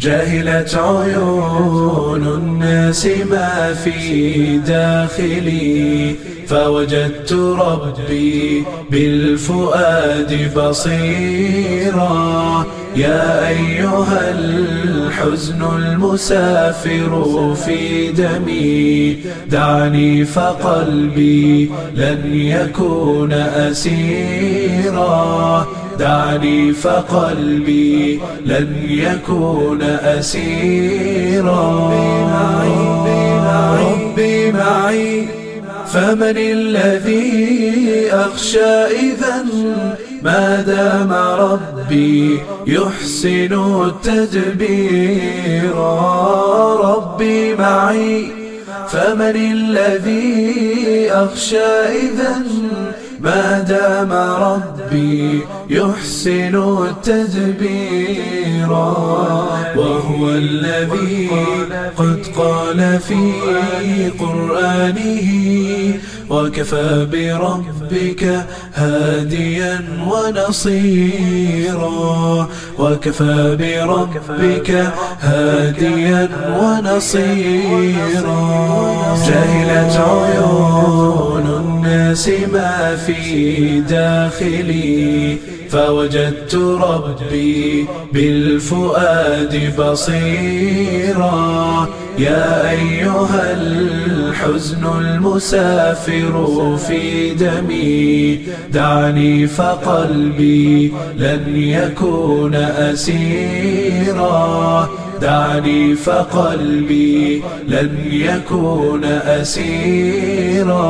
جهلت عيون الناس ما في داخلي فوجدت ربي بالفؤاد بصيرا. يا أيها الحزن المسافر في دمي دعني فقلبي لن يكون أسيرا. دعني فقلبي لن يكون أسيرا. ربي معي فمن الذي أخشى إذا ما دام ربي يحسن التدبير. ربي معي فمن الذي أخشى إذا ما دام ربي يحسن التدبير وهو الذي قد قال في قرآنه وكفى بربك هاديا ونصيرا وكفى بربك هاديا ونصيرا. جهلت عيون الناس ما في داخلي فوجدت ربي بالفؤاد بصيرا. يا أيها الحزن المسافر في دمي دعني فقلبي لن يكون أسيرا. دعني فقلبي لن يكون أسيرا.